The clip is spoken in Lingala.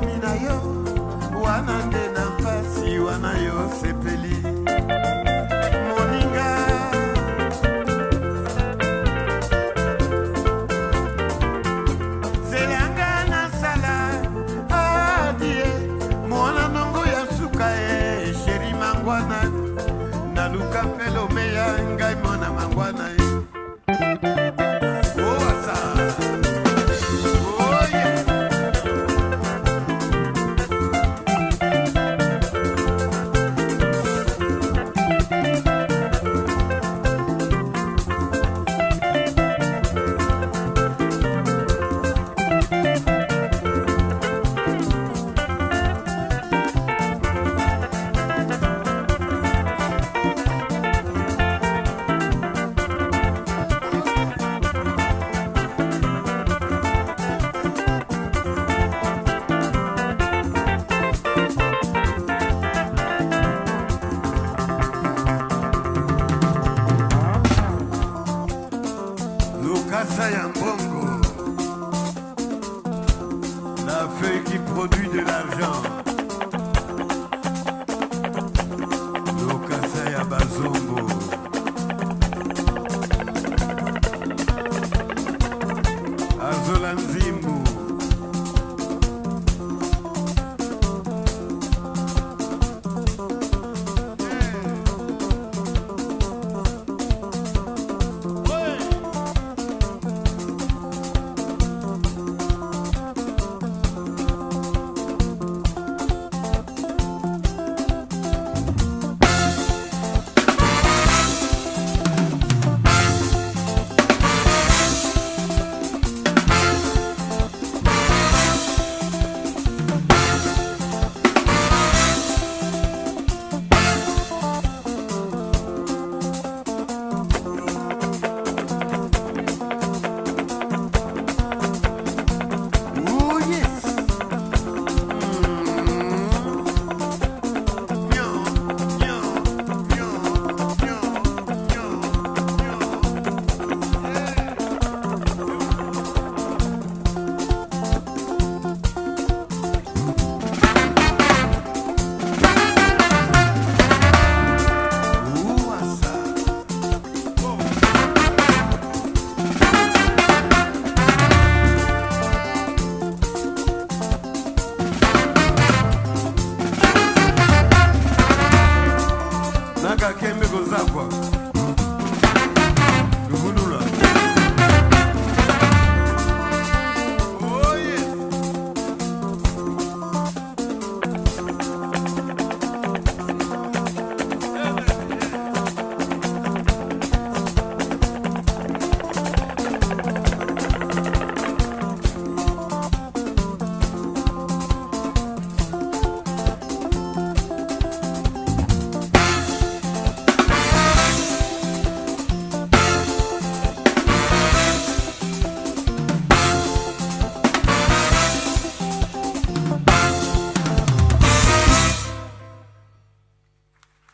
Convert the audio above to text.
motami na yo wana nde na mpasi wana yo sepeli moninga zelanga nasala adie ah, mwana nongo ya suka e sheri mangwana La feuille qui produit de l'argent. kembe kozakwa